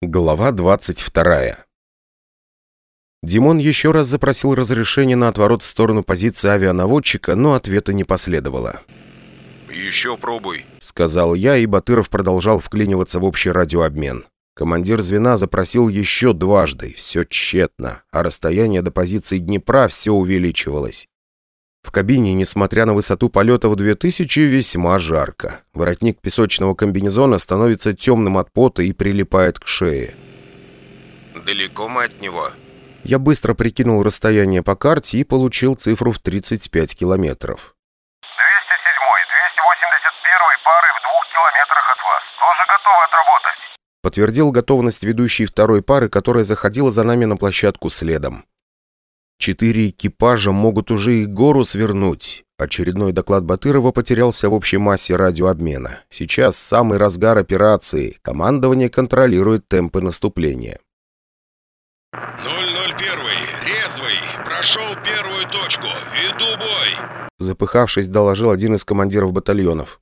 Глава 22 Димон еще раз запросил разрешение на отворот в сторону позиции авианаводчика, но ответа не последовало. «Еще пробуй», — сказал я, и Батыров продолжал вклиниваться в общий радиообмен. Командир звена запросил еще дважды, все тщетно, а расстояние до позиции Днепра все увеличивалось. В кабине, несмотря на высоту полета в 2000, весьма жарко. Воротник песочного комбинезона становится темным от пота и прилипает к шее. «Далеко мы от него?» Я быстро прикинул расстояние по карте и получил цифру в 35 километров. 207-й, 281-й пары в двух километрах от вас. Тоже готовы отработать. Подтвердил готовность ведущей второй пары, которая заходила за нами на площадку следом. Четыре экипажа могут уже и гору свернуть. Очередной доклад Батырова потерялся в общей массе радиообмена. Сейчас самый разгар операции. Командование контролирует темпы наступления. 001, резвый, прошел первую точку, веду бой. Запыхавшись, доложил один из командиров батальонов.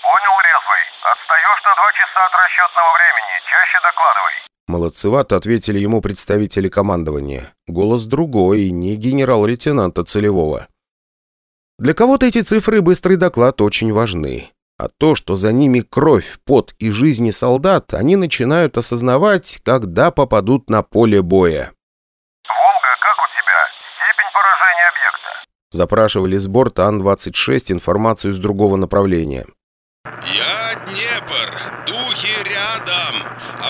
Понял, резвый. Отстаешь на два часа от расчетного времени. Чаще докладывай. Молодцевато ответили ему представители командования. Голос другой, не генерал-лейтенанта Целевого. Для кого-то эти цифры и быстрый доклад очень важны. А то, что за ними кровь, пот и жизни солдат, они начинают осознавать, когда попадут на поле боя. «Волга, как у тебя? Степень поражения объекта?» Запрашивали с борта Ан-26 информацию с другого направления. «Я рядом,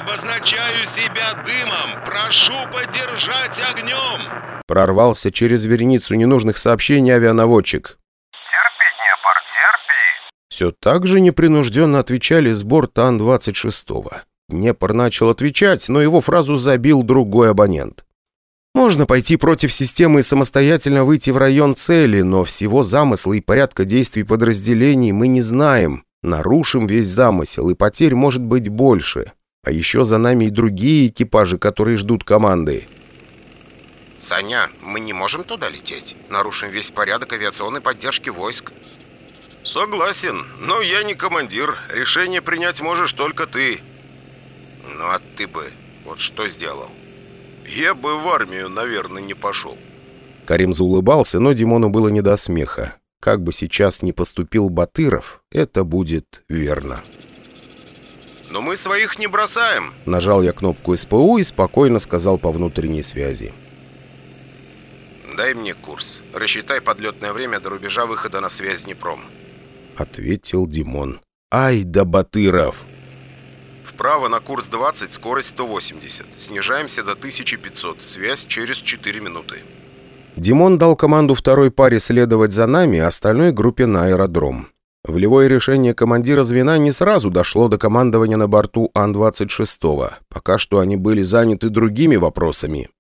обозначаю себя дымом, прошу поддержать огнем!» Прорвался через вереницу ненужных сообщений авианаводчик. «Терпи, Днепр, терпи!» Все так же непринужденно отвечали с борта Ан-26. Днепр начал отвечать, но его фразу забил другой абонент. Можно пойти против системы и самостоятельно выйти в район цели, но всего замысла и порядка действий подразделений мы не знаем. Нарушим весь замысел, и потерь может быть больше. А еще за нами и другие экипажи, которые ждут команды. «Саня, мы не можем туда лететь. Нарушим весь порядок авиационной поддержки войск». «Согласен, но я не командир. Решение принять можешь только ты». «Ну а ты бы вот что сделал?» «Я бы в армию, наверное, не пошел». Карим заулыбался, но Димону было не до смеха. Как бы сейчас ни поступил Батыров, это будет верно. «Но мы своих не бросаем!» Нажал я кнопку СПУ и спокойно сказал по внутренней связи. «Дай мне курс. Рассчитай подлетное время до рубежа выхода на связь Днепром». Ответил Димон. «Ай да Батыров!» «Вправо на курс 20, скорость 180. Снижаемся до 1500. Связь через 4 минуты». Димон дал команду второй паре следовать за нами, а остальной группе на аэродром. Волевое решение командира звена не сразу дошло до командования на борту Ан-26. Пока что они были заняты другими вопросами.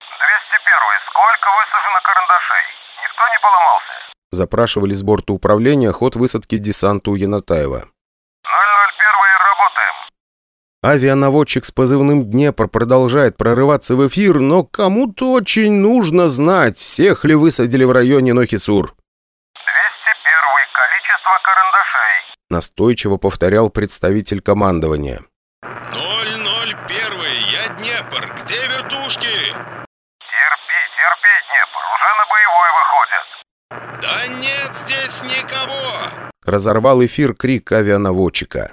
201-й, сколько высажено карандашей? Никто не поломался? Запрашивали с борта управления ход высадки десанта у Янатаева. 001-й, работаем. Авианаводчик с позывным «Днепр» продолжает прорываться в эфир, но кому-то очень нужно знать, всех ли высадили в районе Нохисур. 201-й, количество карандашей. Настойчиво повторял представитель командования. 001, я Днепр, где вертушки? Терпи, терпи, Днепр, уже на боевой выходят. Да нет здесь никого! Разорвал эфир крик авианаводчика.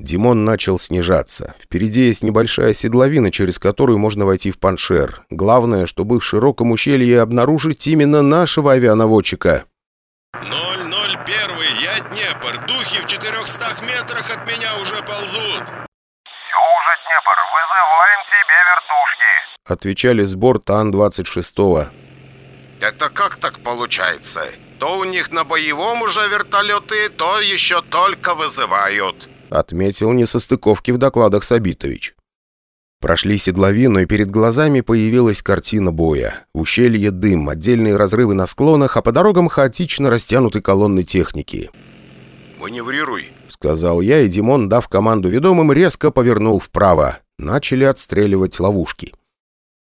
Димон начал снижаться. Впереди есть небольшая седловина, через которую можно войти в Паншер. Главное, чтобы в широком ущелье обнаружить именно нашего авианаводчика. 001, я Днепр, духи в 400 метрах от меня уже ползут. Все уже, Днепр, вызываем тебе вертушки. Отвечали с борта Ан-26. «Это как так получается? То у них на боевом уже вертолеты, то еще только вызывают». Отметил несостыковки в докладах Сабитович. Прошли седловину, и перед глазами появилась картина боя. Ущелье дым, отдельные разрывы на склонах, а по дорогам хаотично растянуты колонны техники. «Маневрируй», — сказал я, и Димон, дав команду ведомым, резко повернул вправо. Начали отстреливать ловушки.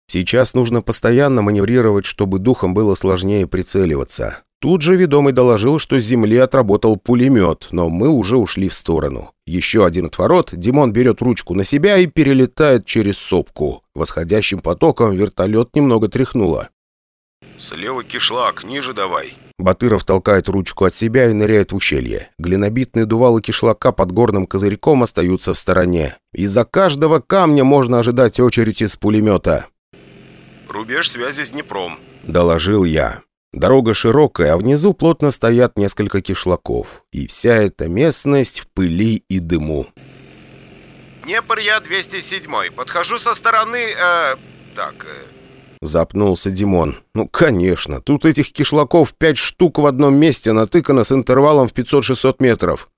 Сейчас нужно постоянно маневрировать, чтобы духом было сложнее прицеливаться. Тут же ведомый доложил, что с земли отработал пулемет, но мы уже ушли в сторону. Еще один отворот, Димон берет ручку на себя и перелетает через сопку. Восходящим потоком вертолет немного тряхнуло. Слева кишлак, ниже давай. Батыров толкает ручку от себя и ныряет в ущелье. Глинобитные дувалы кишлака под горным козырьком остаются в стороне. Из-за каждого камня можно ожидать очередь из пулемета. Рубеж связи с Днепром. Доложил я. Дорога широкая, а внизу плотно стоят несколько кишлаков. И вся эта местность в пыли и дыму. Днепр я 207 Подхожу со стороны... Э, так... Э, Запнулся Димон. «Ну, конечно. Тут этих кишлаков пять штук в одном месте натыкано с интервалом в 500-600 метров».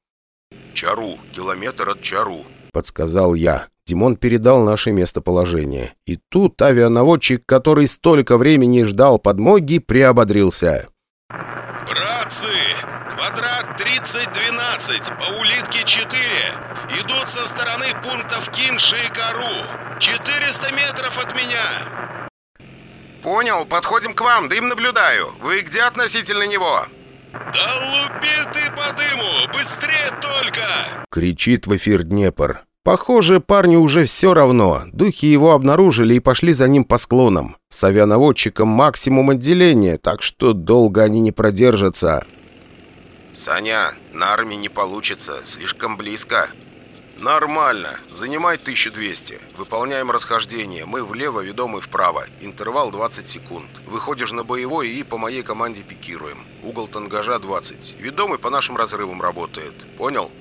«Чару. Километр от Чару», — подсказал я. Димон передал наше местоположение. И тут авианаводчик, который столько времени ждал подмоги, приободрился. «Братцы! Квадрат 3012, по улитке 4. Идут со стороны пунктов Кинши и Кару. 400 метров от меня. «Понял, подходим к вам, дым наблюдаю. Вы где относительно него?» «Да лупи ты по дыму! Быстрее только!» Кричит в эфир Днепр. Похоже, парню уже все равно. Духи его обнаружили и пошли за ним по склонам. С авианаводчиком максимум отделения, так что долго они не продержатся. «Саня, на армии не получится, слишком близко», «Нормально. Занимай 1200. Выполняем расхождение. Мы влево, ведомый вправо. Интервал 20 секунд. Выходишь на боевой и по моей команде пикируем. Угол тангажа 20. Ведомый по нашим разрывам работает. Понял?»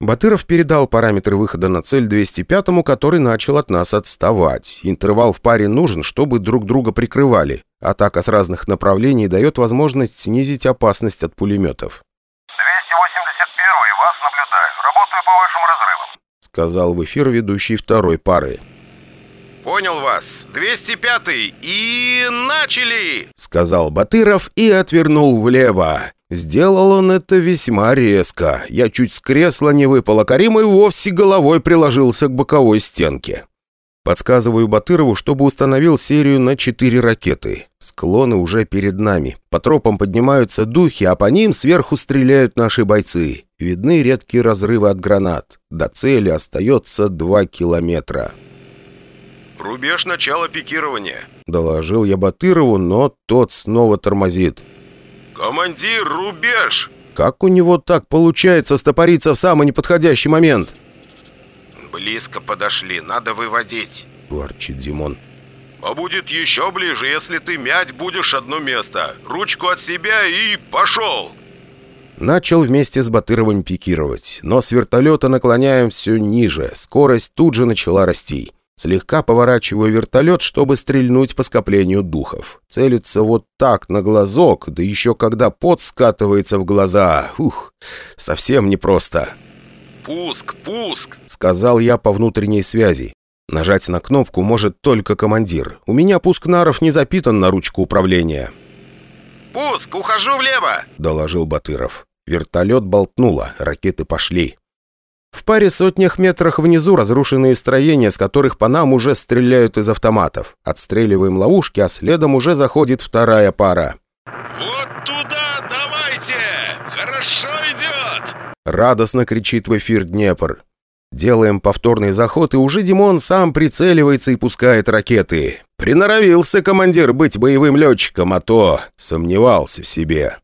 Батыров передал параметры выхода на цель 205-му, который начал от нас отставать. Интервал в паре нужен, чтобы друг друга прикрывали. Атака с разных направлений дает возможность снизить опасность от пулеметов. 281 вас наблюдаю. Работаю по вашим разрывам сказал в эфир ведущий второй пары. «Понял вас. 205-й. И начали!» Сказал Батыров и отвернул влево. Сделал он это весьма резко. Я чуть с кресла не выпал, а Карим и вовсе головой приложился к боковой стенке. Подсказываю Батырову, чтобы установил серию на четыре ракеты. Склоны уже перед нами. По тропам поднимаются духи, а по ним сверху стреляют наши бойцы. Видны редкие разрывы от гранат. До цели остается два километра. «Рубеж начала пикирования», — доложил я Батырову, но тот снова тормозит. «Командир, рубеж!» Как у него так получается стопориться в самый неподходящий момент?» «Близко подошли, надо выводить», — ворчит Димон. «А будет еще ближе, если ты мять будешь одно место. Ручку от себя и пошел!» Начал вместе с Батыровым пикировать, но с вертолета наклоняем все ниже. Скорость тут же начала расти. Слегка поворачиваю вертолет, чтобы стрельнуть по скоплению духов. Целится вот так на глазок, да еще когда пот скатывается в глаза. Ух, совсем непросто. «Пуск, пуск!» — сказал я по внутренней связи. Нажать на кнопку может только командир. У меня пуск наров не запитан на ручку управления. «Пуск, ухожу влево!» — доложил Батыров. Вертолет болтнуло, ракеты пошли. В паре сотнях метрах внизу разрушенные строения, с которых по нам уже стреляют из автоматов. Отстреливаем ловушки, а следом уже заходит вторая пара. «Вот туда давайте! Хорошо идет!» Радостно кричит в эфир Днепр. Делаем повторный заход, и уже Димон сам прицеливается и пускает ракеты. Приноровился командир быть боевым летчиком, а то сомневался в себе.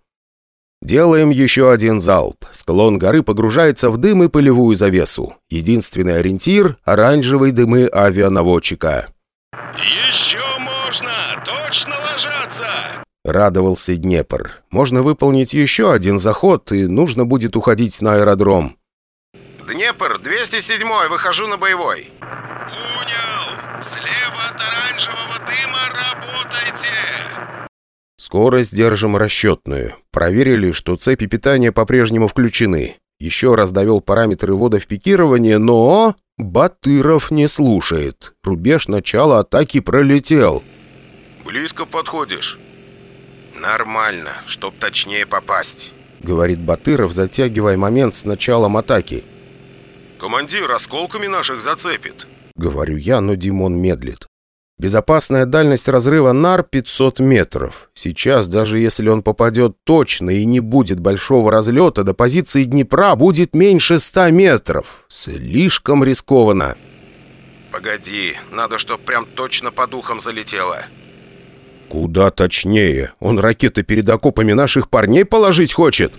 Делаем еще один залп. Склон горы погружается в дым и пылевую завесу. Единственный ориентир – оранжевые дымы авианаводчика. «Еще можно! Точно ложатся!» Радовался Днепр. Можно выполнить еще один заход, и нужно будет уходить на аэродром. «Днепр, 207-й, выхожу на боевой». «Понял! Слева от оранжевого дыма работайте!» Скорость держим расчетную. Проверили, что цепи питания по-прежнему включены. Еще раз довел параметры ввода в пикирование, но... Батыров не слушает. Рубеж начала атаки пролетел. «Близко подходишь?» «Нормально, чтоб точнее попасть», — говорит Батыров, затягивая момент с началом атаки. «Командир осколками наших зацепит», — говорю я, но Димон медлит. Безопасная дальность разрыва НАР 500 метров. Сейчас, даже если он попадет точно и не будет большого разлета, до позиции Днепра будет меньше 100 метров. Слишком рискованно. «Погоди, надо, чтоб прям точно по духам залетело». «Куда точнее? Он ракеты перед окопами наших парней положить хочет?»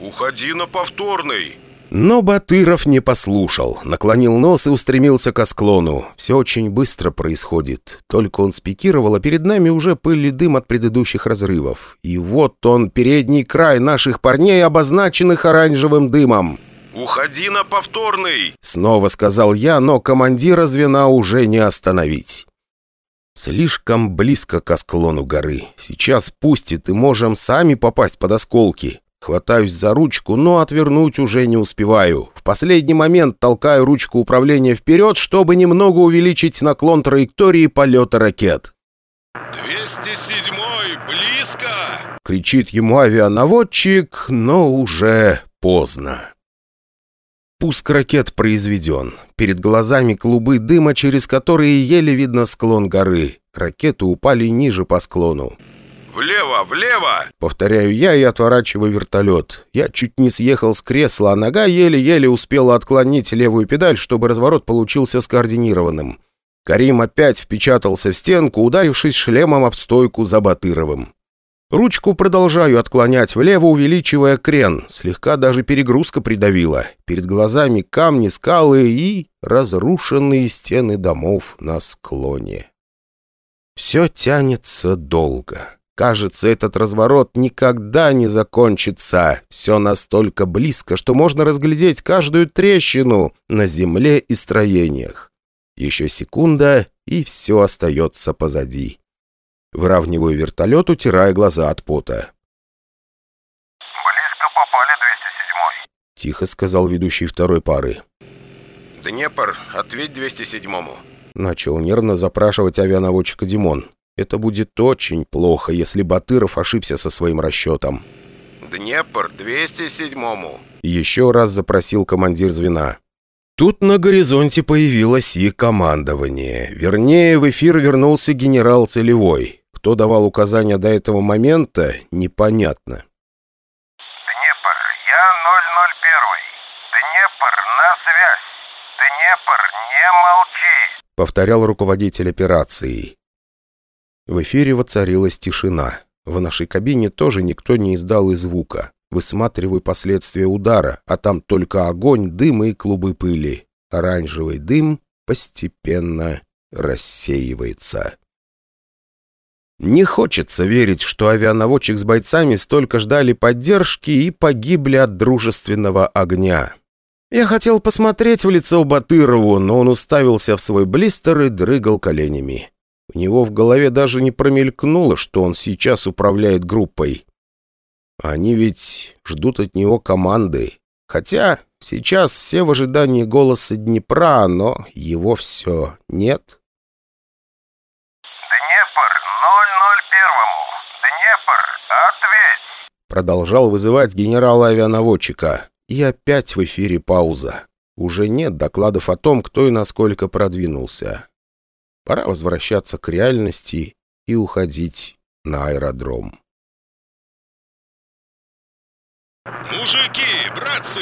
«Уходи на повторный!» Но Батыров не послушал, наклонил нос и устремился к склону. Все очень быстро происходит. Только он спикировал, а перед нами уже пыль и дым от предыдущих разрывов. И вот он, передний край наших парней, обозначенных оранжевым дымом. «Уходи на повторный!» Снова сказал я, но командира звена уже не остановить. Слишком близко к склону горы. Сейчас пустит, и можем сами попасть под осколки. Хватаюсь за ручку, но отвернуть уже не успеваю. В последний момент толкаю ручку управления вперед, чтобы немного увеличить наклон траектории полета ракет. «207-й, близко!» — кричит ему авианаводчик, но уже поздно. Пуск ракет произведен. Перед глазами клубы дыма, через которые еле видно склон горы. Ракеты упали ниже по склону. «Влево, влево!» Повторяю я и отворачиваю вертолет. Я чуть не съехал с кресла, а нога еле-еле успела отклонить левую педаль, чтобы разворот получился скоординированным. Карим опять впечатался в стенку, ударившись шлемом об стойку за Батыровым. Ручку продолжаю отклонять влево, увеличивая крен. Слегка даже перегрузка придавила. Перед глазами камни, скалы и разрушенные стены домов на склоне. Все тянется долго. Кажется, этот разворот никогда не закончится. Все настолько близко, что можно разглядеть каждую трещину на земле и строениях. Еще секунда, и все остается позади. Выравниваю вертолет, утирая глаза от пота. Близко попали 207-й. Тихо сказал ведущий второй пары. «Днепр, ответь 207-му». Начал нервно запрашивать авианаводчика Димон. Это будет очень плохо, если Батыров ошибся со своим расчетом. «Днепр, 207-му». Еще раз запросил командир звена. Тут на горизонте появилось и командование. Вернее, в эфир вернулся генерал Целевой. Кто давал указания до этого момента, непонятно. Днепр, я 001. Днепр, на связь. Днепр, не молчи. Повторял руководитель операции. В эфире воцарилась тишина. В нашей кабине тоже никто не издал и звука. Высматриваю последствия удара, а там только огонь, дым и клубы пыли. Оранжевый дым постепенно рассеивается. Не хочется верить, что авианаводчик с бойцами столько ждали поддержки и погибли от дружественного огня. Я хотел посмотреть в лицо Батырову, но он уставился в свой блистер и дрыгал коленями. У него в голове даже не промелькнуло, что он сейчас управляет группой. Они ведь ждут от него команды. Хотя сейчас все в ожидании голоса Днепра, но его все нет. Днепр, 001. Днепр, ответь. Продолжал вызывать генерала авианаводчика. И опять в эфире пауза. Уже нет докладов о том, кто и насколько продвинулся. Пора возвращаться к реальности и уходить на аэродром. «Мужики, братцы,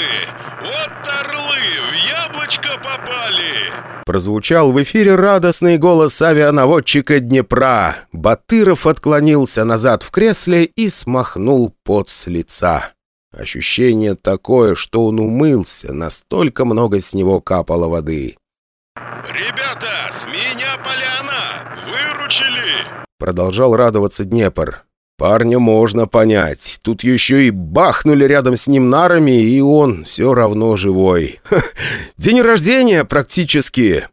вот орлы, в яблочко попали!» Прозвучал в эфире радостный голос авианаводчика Днепра. Батыров отклонился назад в кресле и смахнул пот с лица. Ощущение такое, что он умылся, настолько много с него капало воды. «Ребята, с меня поляна! Выручили!» Продолжал радоваться Днепр. Парня можно понять. Тут еще и бахнули рядом с ним нарами, и он все равно живой. Ха, день рождения практически.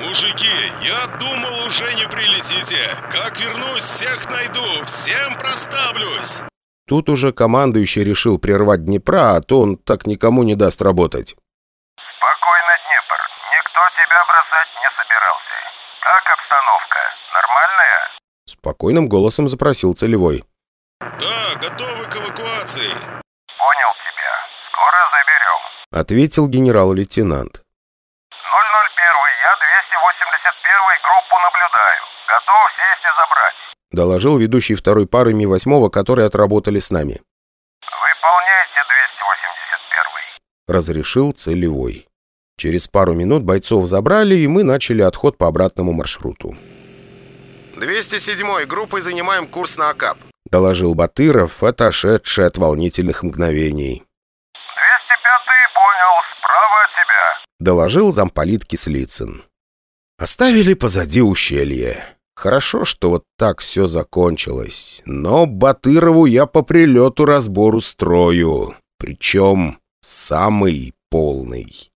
«Мужики, я думал, уже не прилетите. Как вернусь, всех найду, всем проставлюсь!» Тут уже командующий решил прервать Днепра, а то он так никому не даст работать. Спокойно, Днепр. Никто тебя бросать не собирался. Как обстановка? Нормальная? Спокойным голосом запросил целевой. «Да, готовы к эвакуации!» Понял тебя. Скоро заберем. Ответил генерал-лейтенант. я 281 группу наблюдаю. Готов сесть и забрать. Доложил ведущий второй пары Ми-8, которые отработали с нами. Выполняйте 281 Разрешил целевой. Через пару минут бойцов забрали, и мы начали отход по обратному маршруту. 207-й группой занимаем курс на Акап. Доложил Батыров, отошедший от волнительных мгновений. 205 понял, справа от тебя. Доложил замполит Кислицын. Оставили позади ущелье. Хорошо, что вот так все закончилось. Но Батырову я по прилету разбор устрою. Причем самый полный.